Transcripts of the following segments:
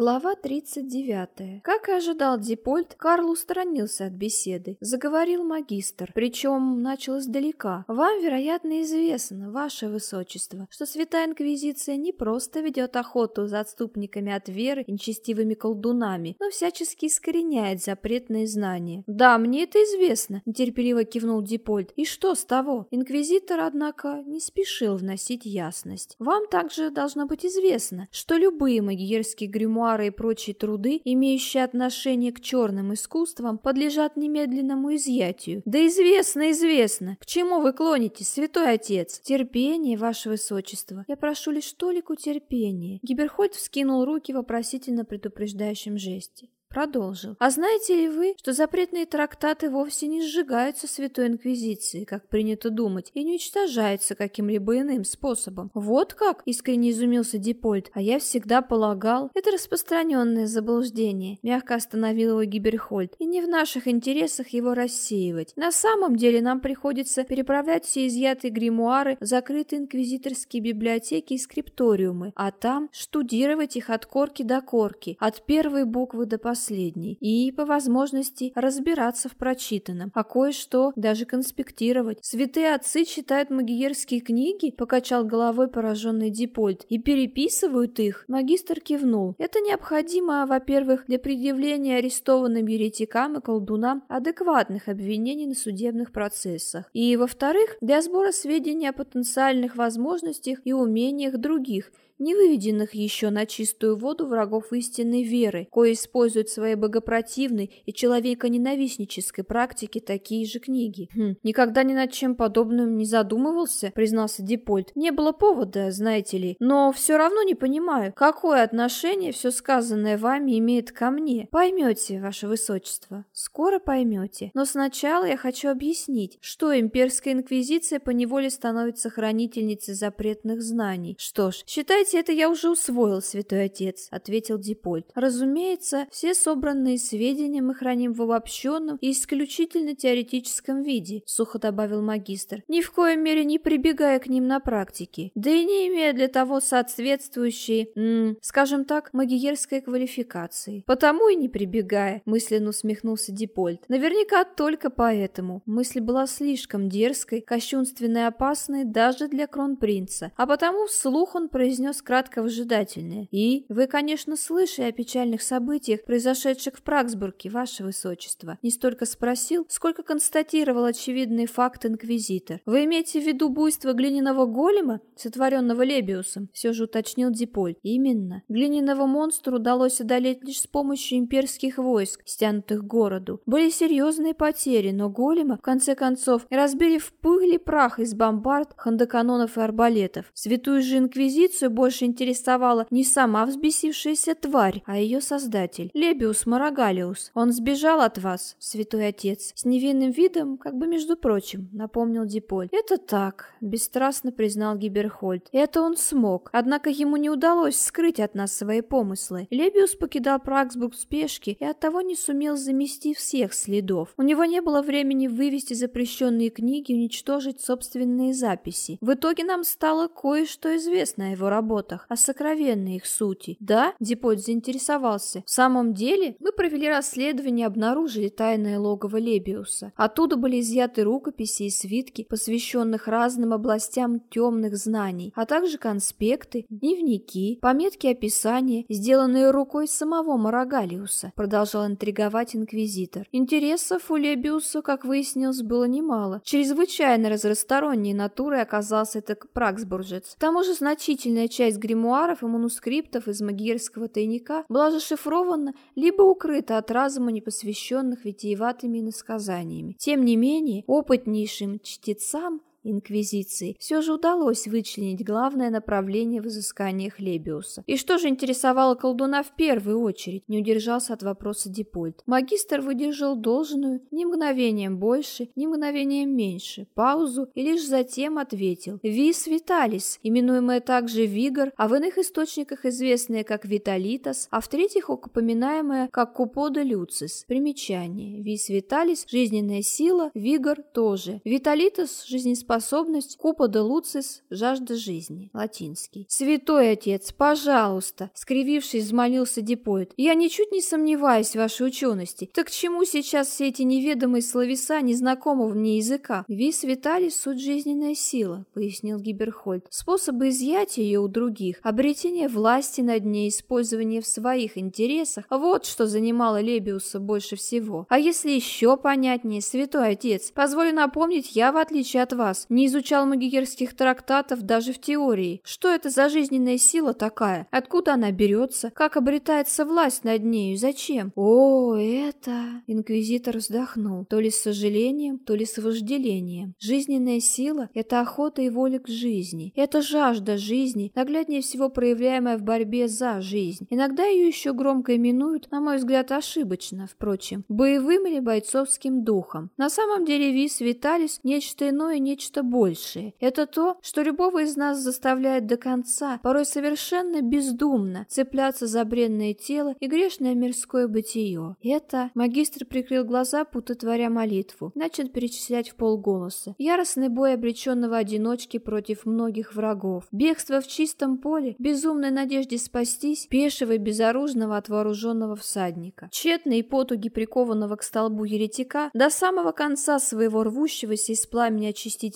Глава 39. Как и ожидал Дипольт, Карл устранился от беседы. Заговорил магистр, причем начал издалека. «Вам, вероятно, известно, ваше высочество, что Святая Инквизиция не просто ведет охоту за отступниками от веры и нечестивыми колдунами, но всячески искореняет запретные знания». «Да, мне это известно», — нетерпеливо кивнул Дипольт. «И что с того?» Инквизитор, однако, не спешил вносить ясность. «Вам также должно быть известно, что любые магиерские грюморы мемуары и прочие труды, имеющие отношение к черным искусствам, подлежат немедленному изъятию. Да известно, известно. К чему вы клонитесь, святой отец? Терпение, ваше высочество. Я прошу лишь толику терпения. Гиберхольд вскинул руки вопросительно предупреждающем жесте. Продолжил. А знаете ли вы, что запретные трактаты вовсе не сжигаются Святой Инквизицией, как принято думать, и не уничтожаются каким-либо иным способом? Вот как? Искренне изумился Дипольт. А я всегда полагал, это распространенное заблуждение. Мягко остановил его Гиберхольд. И не в наших интересах его рассеивать. На самом деле нам приходится переправлять все изъятые гримуары в закрытые инквизиторские библиотеки и скрипториумы, а там штудировать их от корки до корки, от первой буквы до последней последней и, по возможности, разбираться в прочитанном, а кое-что даже конспектировать. Святые отцы читают магиерские книги, покачал головой пораженный Дипольт, и переписывают их. Магистр кивнул. Это необходимо, во-первых, для предъявления арестованным еретикам и колдунам адекватных обвинений на судебных процессах, и, во-вторых, для сбора сведений о потенциальных возможностях и умениях других – не выведенных еще на чистую воду врагов истинной веры, кое используют в своей богопротивной и человеконенавистнической практике такие же книги. Хм, никогда ни над чем подобным не задумывался, признался Дипольт. Не было повода, знаете ли, но все равно не понимаю, какое отношение все сказанное вами имеет ко мне. Поймете, ваше высочество, скоро поймете. Но сначала я хочу объяснить, что имперская инквизиция поневоле становится хранительницей запретных знаний. Что ж, считайте «Знаете, это я уже усвоил, святой отец», — ответил Дипольт. «Разумеется, все собранные сведения мы храним в обобщенном и исключительно теоретическом виде», — сухо добавил магистр, «ни в коей мере не прибегая к ним на практике, да и не имея для того соответствующей, м, скажем так, магиерской квалификации. Потому и не прибегая», — мысленно усмехнулся Дипольт. «Наверняка только поэтому. Мысль была слишком дерзкой, кощунственной и опасной даже для кронпринца, а потому вслух он произнес произнес кратко выжидательное. «И вы, конечно, слышали о печальных событиях, произошедших в Праксбурге, ваше высочество». Не столько спросил, сколько констатировал очевидный факт инквизитор. «Вы имеете в виду буйство глиняного голема, сотворенного Лебиусом?» Все же уточнил Диполь. «Именно. Глиняного монстра удалось одолеть лишь с помощью имперских войск, стянутых к городу. Были серьезные потери, но голема, в конце концов, разбили в пыль и прах из бомбард, хандоканонов и арбалетов. Святую же инквизицию больше больше интересовала не сама взбесившаяся тварь, а ее создатель, Лебиус Марагалиус. Он сбежал от вас, святой отец, с невинным видом, как бы между прочим, напомнил Диполь. Это так, бесстрастно признал Гиберхольд. Это он смог, однако ему не удалось скрыть от нас свои помыслы. Лебиус покидал Праксбург в спешке и оттого не сумел замести всех следов. У него не было времени вывести запрещенные книги и уничтожить собственные записи. В итоге нам стало кое-что известно о его работе работах, о сокровенной их сути. Да, Дипот заинтересовался. В самом деле, мы провели расследование и обнаружили тайное логово Лебиуса. Оттуда были изъяты рукописи и свитки, посвященных разным областям темных знаний, а также конспекты, дневники, пометки описания, сделанные рукой самого Марагалиуса, продолжал интриговать инквизитор. Интересов у Лебиуса, как выяснилось, было немало. Чрезвычайно разносторонней натурой оказался этот Праксбуржец. К тому же значительная часть часть гримуаров и манускриптов из магирского тайника была зашифрована либо укрыта от разума непосвященных витиеватыми иносказаниями. Тем не менее, опытнейшим чтецам Инквизиции все же удалось вычленить главное направление в изысканиях Лебиуса. И что же интересовало колдуна в первую очередь, не удержался от вопроса Дипольт. Магистр выдержал должную ни мгновением больше, ни мгновением меньше, паузу и лишь затем ответил. Вис Виталис, именуемая также Вигор, а в иных источниках известная как Vitalitas, а в-третьих упоминаемая как Cupido Lucis. Примечание. Vis Vitalis – жизненная сила, Vigor – тоже. Vitalitas – жизнеспособность способность cupido lucis – жажда жизни, латинский. «Святой отец, пожалуйста!» – скривившись, взмолился Дипоид. «Я ничуть не сомневаюсь в вашей учености. Так к чему сейчас все эти неведомые словеса незнакомого мне языка?» «Вис виталис – суть жизненная сила», – пояснил Гиберхольд. «Способы изъятия ее у других, обретение власти над ней, использование в своих интересах – вот что занимало Лебиуса больше всего. А если еще понятнее, святой отец, позволю напомнить, я, в отличие от вас, не изучал магикерских трактатов даже в теории. Что это за жизненная сила такая? Откуда она берется? Как обретается власть над нею? Зачем? О, это... Инквизитор вздохнул, то ли с сожалением, то ли с вожделением. Жизненная сила — это охота и воля к жизни. Это жажда жизни, нагляднее всего проявляемая в борьбе за жизнь. Иногда ее еще громко именуют, на мой взгляд, ошибочно, впрочем, боевым или бойцовским духом. На самом деле Вис Виталис — нечто иное, нечто большее. Это то, что любого из нас заставляет до конца, порой совершенно бездумно, цепляться за бренное тело и грешное мирское бытие. Это магистр прикрыл глаза, будто творя молитву, начал перечислять в полголоса. Яростный бой обреченного одиночки против многих врагов, бегство в чистом поле, безумной надежде спастись, пешего и безоружного от вооруженного всадника, тщетные потуги прикованного к столбу еретика до самого конца своего рвущегося из пламени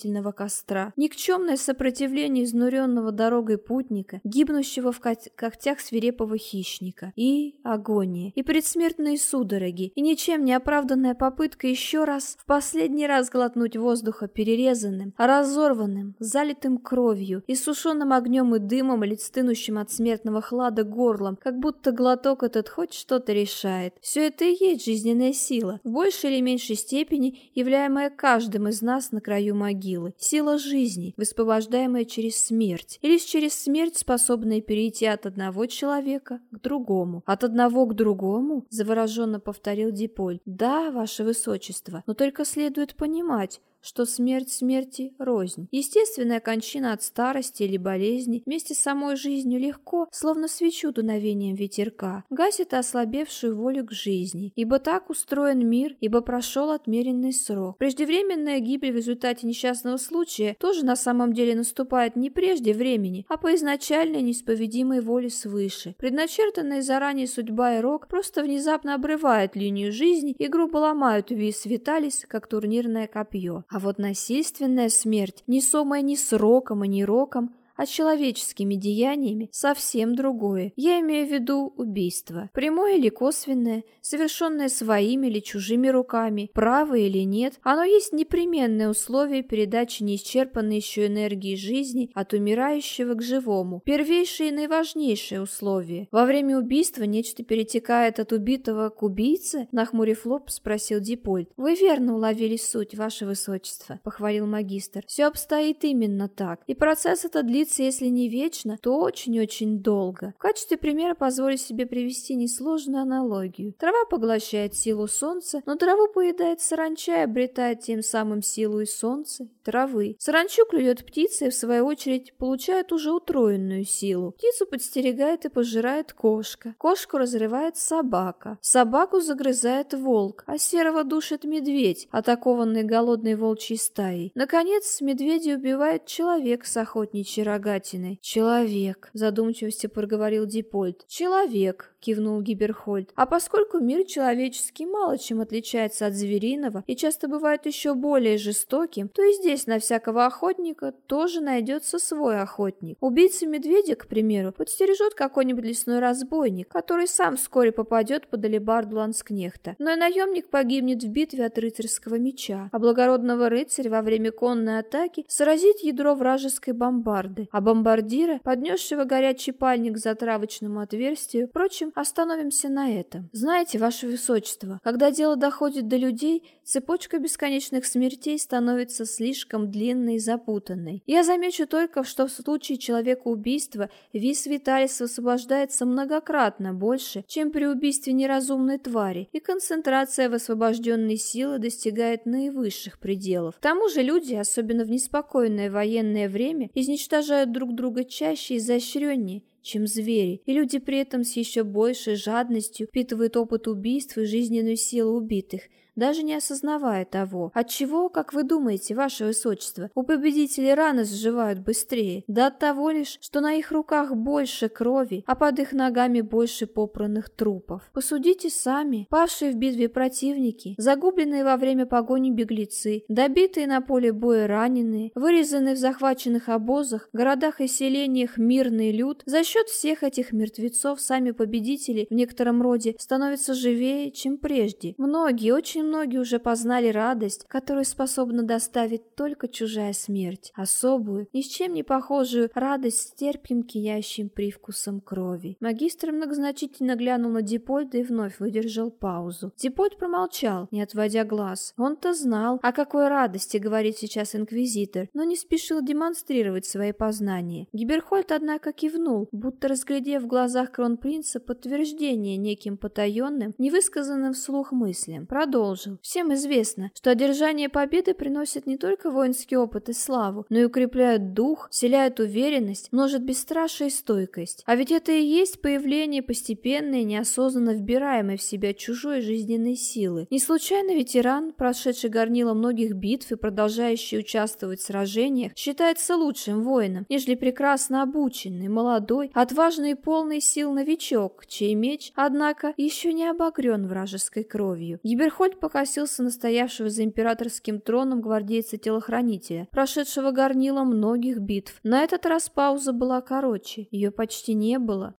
очистительного костра, никчемное сопротивление изнуренного дорогой путника, гибнущего в когтях свирепого хищника, и агония, и предсмертные судороги, и ничем не оправданная попытка еще раз, в последний раз глотнуть воздуха перерезанным, разорванным, залитым кровью, и сушеным огнем и дымом или стынущим от смертного хлада горлом, как будто глоток этот хоть что-то решает. Все это и есть жизненная сила, в большей или меньшей степени являемая каждым из нас на краю могилы. Сила жизни, высвобождаемая через смерть, или через смерть способная перейти от одного человека к другому. От одного к другому, завороженно повторил Диполь. Да, ваше высочество, но только следует понимать, что смерть смерти – рознь. Естественная кончина от старости или болезни вместе с самой жизнью легко, словно свечу дуновением ветерка, гасит ослабевшую волю к жизни, ибо так устроен мир, ибо прошел отмеренный срок. Преждевременная гибель в результате несчастного случая тоже на самом деле наступает не прежде времени, а по изначальной неисповедимой воле свыше. Предначертанная заранее судьба и рок просто внезапно обрывают линию жизни и грубо ломают вис виталис, как турнирное копье. А вот насильственная смерть, несомая ни сроком и ни роком, а человеческими деяниями совсем другое. Я имею в виду убийство. Прямое или косвенное, совершенное своими или чужими руками, правое или нет, оно есть непременное условие передачи неисчерпанной еще энергии жизни от умирающего к живому. Первейшее и наиважнейшее условие. Во время убийства нечто перетекает от убитого к убийце? Нахмурив лоб, спросил Дипольд. Вы верно уловили суть, ваше высочество, похвалил магистр. Все обстоит именно так. И процесс этот длится длится, если не вечно, то очень-очень долго. В качестве примера позволю себе привести несложную аналогию. Трава поглощает силу солнца, но траву поедает саранча и обретает тем самым силу и солнца, травы. Саранчу клюет птица и, в свою очередь, получает уже утроенную силу. Птицу подстерегает и пожирает кошка. Кошку разрывает собака. Собаку загрызает волк, а серого душит медведь, атакованный голодной волчьей стаей. Наконец, медведя убивает человек с охотничьей рогатиной. «Человек», — задумчивости проговорил Дипольд. «Человек», кивнул Гиберхольд. А поскольку мир человеческий мало чем отличается от звериного и часто бывает еще более жестоким, то и здесь на всякого охотника тоже найдется свой охотник. Убийца медведя, к примеру, подстережет какой-нибудь лесной разбойник, который сам вскоре попадет под алебарду ланскнехта. Но и наемник погибнет в битве от рыцарского меча, а благородного рыцаря во время конной атаки сразит ядро вражеской бомбарды, а бомбардира, поднесшего горячий пальник к затравочному отверстию, впрочем, Остановимся на этом. Знаете, ваше высочество, когда дело доходит до людей, цепочка бесконечных смертей становится слишком длинной и запутанной. Я замечу только, что в случае человека убийства вис Виталис освобождается многократно больше, чем при убийстве неразумной твари, и концентрация высвобожденной силы достигает наивысших пределов. К тому же люди, особенно в неспокойное военное время, изничтожают друг друга чаще и изощреннее, чем звери, и люди при этом с еще большей жадностью впитывают опыт убийств и жизненную силу убитых – даже не осознавая того. Отчего, как вы думаете, ваше высочество, у победителей раны заживают быстрее? Да от того лишь, что на их руках больше крови, а под их ногами больше попранных трупов. Посудите сами. Павшие в битве противники, загубленные во время погони беглецы, добитые на поле боя раненые, вырезанные в захваченных обозах, городах и селениях мирный люд, за счет всех этих мертвецов сами победители в некотором роде становятся живее, чем прежде. Многие, очень многие уже познали радость, которую способна доставить только чужая смерть, особую, ни с чем не похожую радость с терпким киящим привкусом крови. Магистр многозначительно глянул на Дипольда и вновь выдержал паузу. Дипольд промолчал, не отводя глаз. Он-то знал, о какой радости говорит сейчас инквизитор, но не спешил демонстрировать свои познания. Гиберхольд, однако, кивнул, будто разглядев в глазах кронпринца подтверждение неким потаенным, невысказанным вслух мыслям. Продолжил продолжил. Всем известно, что одержание победы приносит не только воинский опыт и славу, но и укрепляет дух, вселяет уверенность, множит бесстрашие и стойкость. А ведь это и есть появление постепенной, неосознанно вбираемой в себя чужой жизненной силы. Не случайно ветеран, прошедший горнило многих битв и продолжающий участвовать в сражениях, считается лучшим воином, нежели прекрасно обученный, молодой, отважный и полный сил новичок, чей меч, однако, еще не обогрен вражеской кровью. Гиберхольд покосился на стоявшего за императорским троном гвардейца-телохранителя, прошедшего горнило многих битв. На этот раз пауза была короче, ее почти не было.